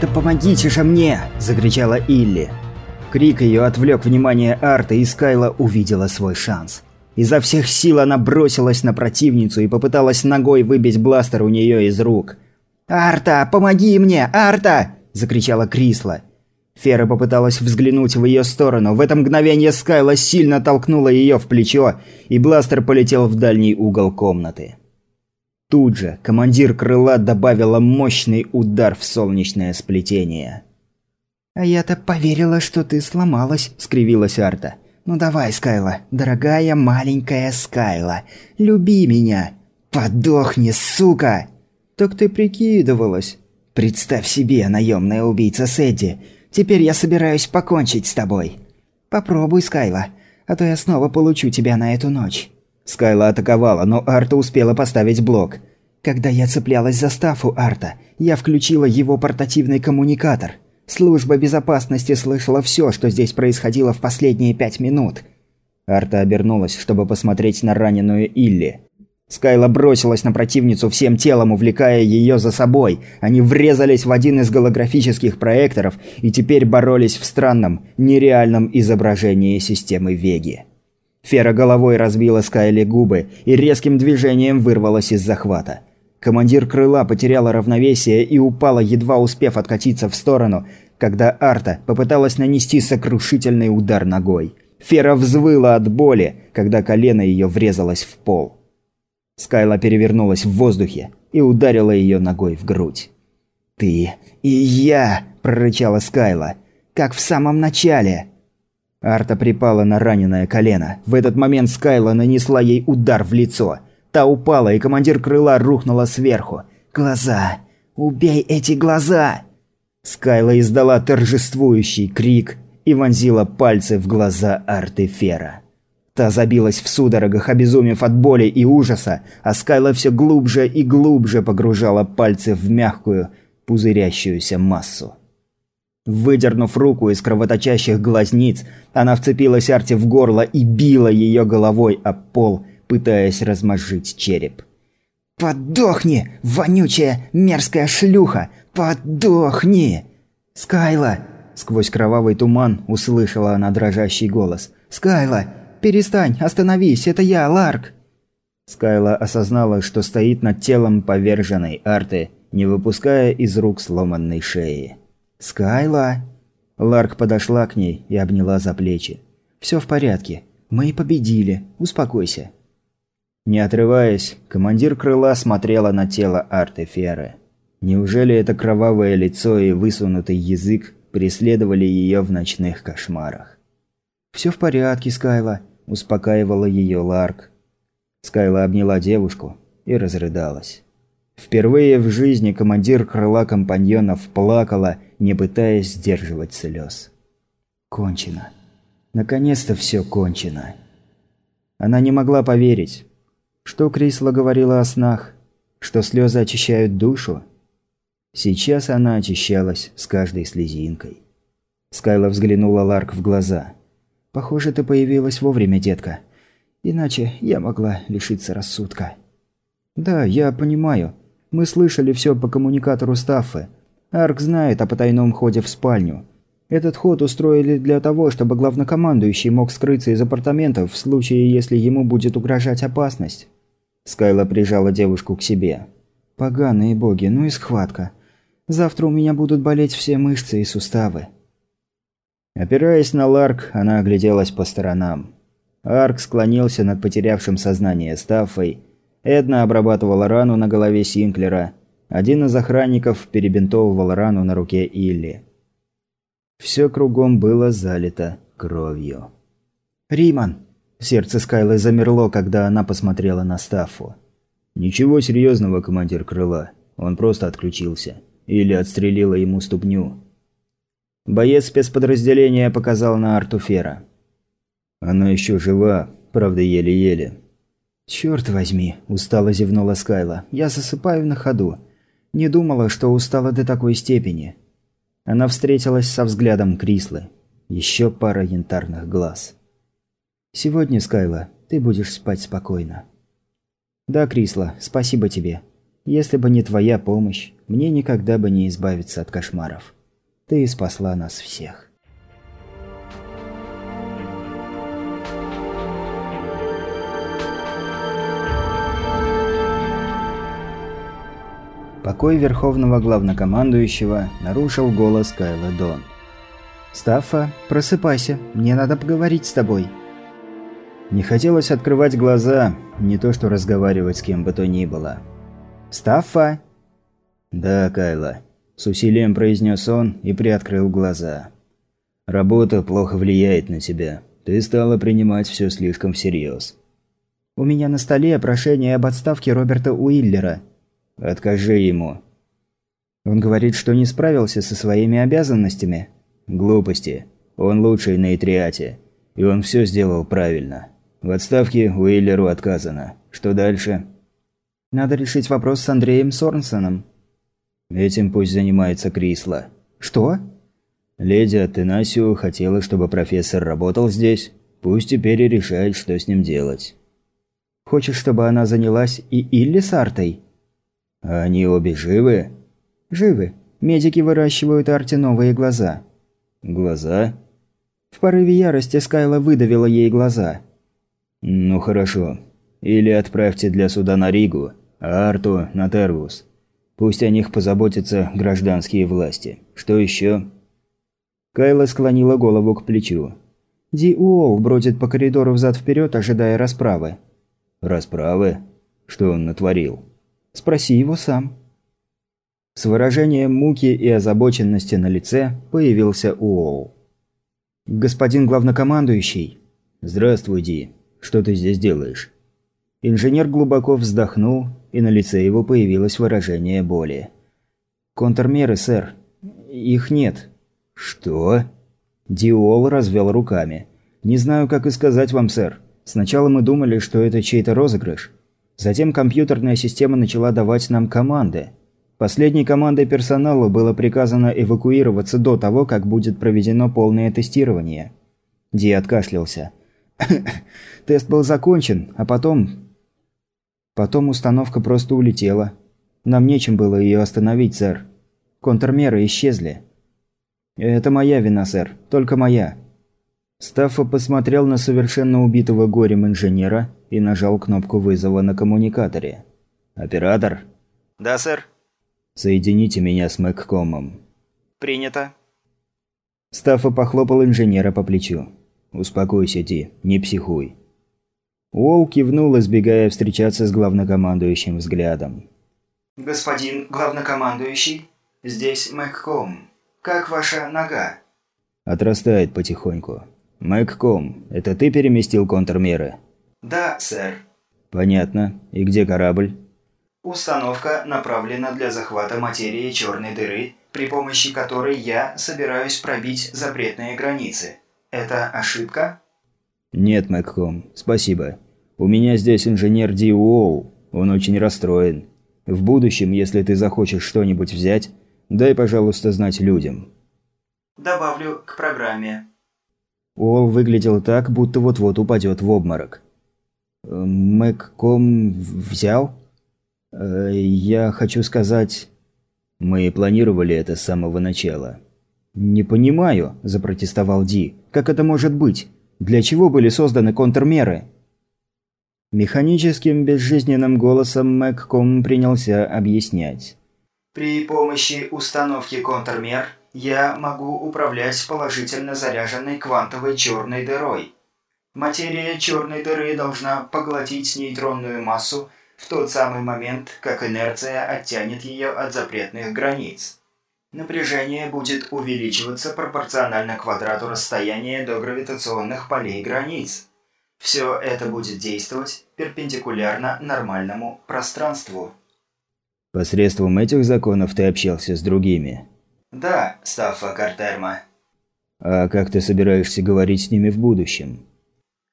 «Да помогите же мне!» – закричала Илли. Крик ее отвлек внимание Арта, и Скайла увидела свой шанс. Изо всех сил она бросилась на противницу и попыталась ногой выбить бластер у нее из рук. «Арта, помоги мне! Арта!» – закричала Крисла. Фера попыталась взглянуть в ее сторону. В это мгновение Скайла сильно толкнула ее в плечо, и бластер полетел в дальний угол комнаты. Тут же командир крыла добавила мощный удар в солнечное сплетение. «А я-то поверила, что ты сломалась», – скривилась Арта. «Ну давай, Скайла, дорогая маленькая Скайла, люби меня. Подохни, сука!» «Так ты прикидывалась». «Представь себе, наемная убийца Сэдди, Теперь я собираюсь покончить с тобой. Попробуй, Скайла, а то я снова получу тебя на эту ночь». Скайла атаковала, но Арта успела поставить блок. Когда я цеплялась за стафу Арта, я включила его портативный коммуникатор. Служба безопасности слышала все, что здесь происходило в последние пять минут. Арта обернулась, чтобы посмотреть на раненую Илли. Скайла бросилась на противницу всем телом, увлекая ее за собой. Они врезались в один из голографических проекторов и теперь боролись в странном, нереальном изображении системы Веги. Фера головой разбила Скайле губы и резким движением вырвалась из захвата. Командир крыла потеряла равновесие и упала, едва успев откатиться в сторону, когда Арта попыталась нанести сокрушительный удар ногой. Фера взвыла от боли, когда колено ее врезалось в пол. Скайла перевернулась в воздухе и ударила ее ногой в грудь. «Ты и я!» – прорычала Скайла. «Как в самом начале!» Арта припала на раненое колено. В этот момент Скайла нанесла ей удар в лицо. Та упала, и командир крыла рухнула сверху. «Глаза! Убей эти глаза!» Скайла издала торжествующий крик и вонзила пальцы в глаза Артефера. Та забилась в судорогах, обезумев от боли и ужаса, а Скайла все глубже и глубже погружала пальцы в мягкую, пузырящуюся массу. Выдернув руку из кровоточащих глазниц, она вцепилась Арте в горло и била ее головой об пол, пытаясь размозжить череп. «Подохни, вонючая мерзкая шлюха! Подохни!» «Скайла!» Сквозь кровавый туман услышала она дрожащий голос. «Скайла, перестань, остановись, это я, Ларк!» Скайла осознала, что стоит над телом поверженной Арты, не выпуская из рук сломанной шеи. «Скайла!» Ларк подошла к ней и обняла за плечи. «Все в порядке. Мы победили. Успокойся». Не отрываясь, командир крыла смотрела на тело Арты Феры. Неужели это кровавое лицо и высунутый язык преследовали ее в ночных кошмарах? «Все в порядке, Скайла успокаивала ее Ларк. Скайла обняла девушку и разрыдалась. Впервые в жизни командир крыла компаньонов плакала, не пытаясь сдерживать слез. Кончено. Наконец-то все кончено. Она не могла поверить. Что Крисла говорила о снах? Что слезы очищают душу? Сейчас она очищалась с каждой слезинкой. Скайла взглянула Ларк в глаза. Похоже, ты появилась вовремя, детка. Иначе я могла лишиться рассудка. Да, я понимаю. Мы слышали все по коммуникатору Стаффы. Арк знает о потайном ходе в спальню. Этот ход устроили для того, чтобы главнокомандующий мог скрыться из апартаментов в случае, если ему будет угрожать опасность. Скайла прижала девушку к себе. «Поганые боги, ну и схватка. Завтра у меня будут болеть все мышцы и суставы». Опираясь на Ларк, она огляделась по сторонам. Арк склонился над потерявшим сознание Стаффой. Эдна обрабатывала рану на голове Синклера. Один из охранников перебинтовывал рану на руке Илли. Все кругом было залито кровью. «Риман!» Сердце Скайлы замерло, когда она посмотрела на Стаффу. «Ничего серьезного, командир крыла. Он просто отключился. Или отстрелила ему ступню. Боец спецподразделения показал на Артуфера. «Она еще жива, правда еле-еле». «Черт возьми», – устало зевнула Скайла. «Я засыпаю на ходу. Не думала, что устала до такой степени». Она встретилась со взглядом Крислы. Еще пара янтарных глаз. «Сегодня, Скайла, ты будешь спать спокойно». «Да, Крисла, спасибо тебе. Если бы не твоя помощь, мне никогда бы не избавиться от кошмаров. Ты спасла нас всех. Покой Верховного Главнокомандующего нарушил голос Кайла Дон. «Стаффа, просыпайся, мне надо поговорить с тобой». Не хотелось открывать глаза, не то что разговаривать с кем бы то ни было. «Стаффа!» «Да, Кайла», – с усилием произнес он и приоткрыл глаза. «Работа плохо влияет на тебя. Ты стала принимать все слишком всерьез». «У меня на столе прошение об отставке Роберта Уиллера». «Откажи ему». «Он говорит, что не справился со своими обязанностями». «Глупости. Он лучший на Итриате. И он все сделал правильно. В отставке Уиллеру отказано. Что дальше?» Надо решить вопрос с Андреем Сорнсоном. Этим пусть занимается Крисла. Что? Леди Атенасио хотела, чтобы профессор работал здесь. Пусть теперь и решает, что с ним делать. Хочешь, чтобы она занялась и Илли с Артой? А они обе живы? Живы. Медики выращивают Арте новые глаза. Глаза? В порыве ярости Скайла выдавила ей глаза. Ну хорошо. Или отправьте для суда на Ригу, а Арту на Тервус. Пусть о них позаботятся гражданские власти. Что еще? Кайла склонила голову к плечу. Ди Уолл бродит по коридору взад-вперед, ожидая расправы. Расправы? Что он натворил? Спроси его сам. С выражением муки и озабоченности на лице появился Уолл. «Господин главнокомандующий». «Здравствуй, Ди. Что ты здесь делаешь?» Инженер глубоко вздохнул, и на лице его появилось выражение боли. «Контрмеры, сэр. Их нет». «Что?» Диол развел руками. «Не знаю, как и сказать вам, сэр. Сначала мы думали, что это чей-то розыгрыш. Затем компьютерная система начала давать нам команды. Последней командой персонала было приказано эвакуироваться до того, как будет проведено полное тестирование». Ди откашлялся. «Тест был закончен, а потом Потом установка просто улетела. Нам нечем было ее остановить, сэр. Контрмеры исчезли. Это моя вина, сэр. Только моя. Стаффа посмотрел на совершенно убитого горем инженера и нажал кнопку вызова на коммуникаторе. «Оператор?» «Да, сэр». «Соедините меня с Мэгкомом». «Принято». Стаффа похлопал инженера по плечу. «Успокойся, Ди, не психуй. Уолл кивнул, избегая встречаться с главнокомандующим взглядом. «Господин главнокомандующий, здесь Мэгком. Как ваша нога?» «Отрастает потихоньку. Мэгком, это ты переместил контрмеры?» «Да, сэр». «Понятно. И где корабль?» «Установка направлена для захвата материи черной дыры, при помощи которой я собираюсь пробить запретные границы. Это ошибка?» «Нет, Мэгком, спасибо. У меня здесь инженер Ди Уоу. Он очень расстроен. В будущем, если ты захочешь что-нибудь взять, дай, пожалуйста, знать людям». «Добавлю к программе». Уолл выглядел так, будто вот-вот упадет в обморок. «Э, «Мэгком взял?» э, «Я хочу сказать...» «Мы планировали это с самого начала». «Не понимаю», – запротестовал Ди. «Как это может быть? Для чего были созданы контрмеры? Механическим безжизненным голосом Мэгком принялся объяснять. При помощи установки контрмер я могу управлять положительно заряженной квантовой черной дырой. Материя черной дыры должна поглотить нейтронную массу в тот самый момент, как инерция оттянет ее от запретных границ. Напряжение будет увеличиваться пропорционально квадрату расстояния до гравитационных полей границ. Все это будет действовать перпендикулярно нормальному пространству. Посредством этих законов ты общался с другими? Да, Стаффа Картерма. А как ты собираешься говорить с ними в будущем?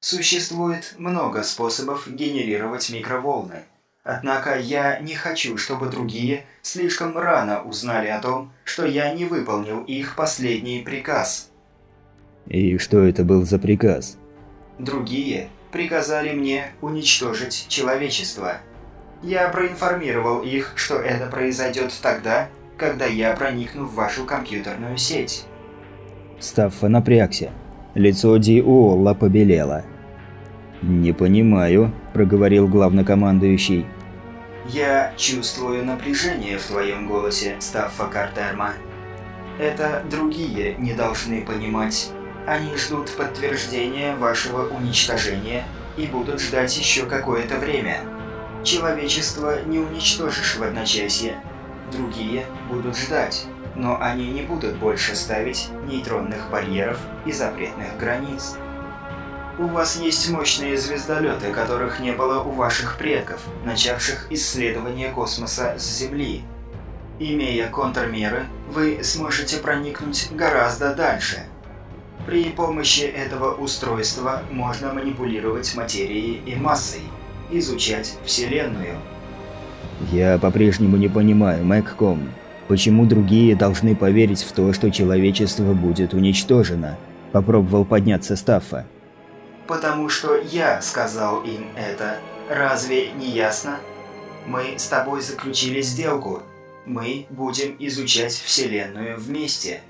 Существует много способов генерировать микроволны – Однако я не хочу, чтобы другие слишком рано узнали о том, что я не выполнил их последний приказ. И что это был за приказ? Другие приказали мне уничтожить человечество. Я проинформировал их, что это произойдет тогда, когда я проникну в вашу компьютерную сеть. Стаффа напрягся. Лицо Ди Уолла побелело. «Не понимаю», – проговорил главнокомандующий. «Я чувствую напряжение в твоем голосе, Стаффа Картерма. Это другие не должны понимать. Они ждут подтверждения вашего уничтожения и будут ждать еще какое-то время. Человечество не уничтожишь в одночасье. Другие будут ждать, но они не будут больше ставить нейтронных барьеров и запретных границ. У вас есть мощные звездолеты, которых не было у ваших предков, начавших исследование космоса с Земли. Имея контрмеры, вы сможете проникнуть гораздо дальше. При помощи этого устройства можно манипулировать материей и массой, изучать Вселенную. Я по-прежнему не понимаю, Мэгком, почему другие должны поверить в то, что человечество будет уничтожено? Попробовал подняться Стаффа. Потому что я сказал им это. Разве не ясно? Мы с тобой заключили сделку. Мы будем изучать Вселенную вместе.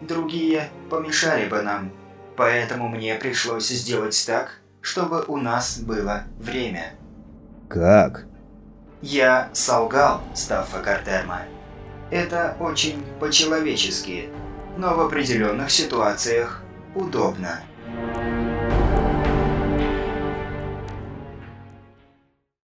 Другие помешали бы нам. Поэтому мне пришлось сделать так, чтобы у нас было время. Как? Я солгал, Стаффа Картерма. Это очень по-человечески, но в определенных ситуациях удобно.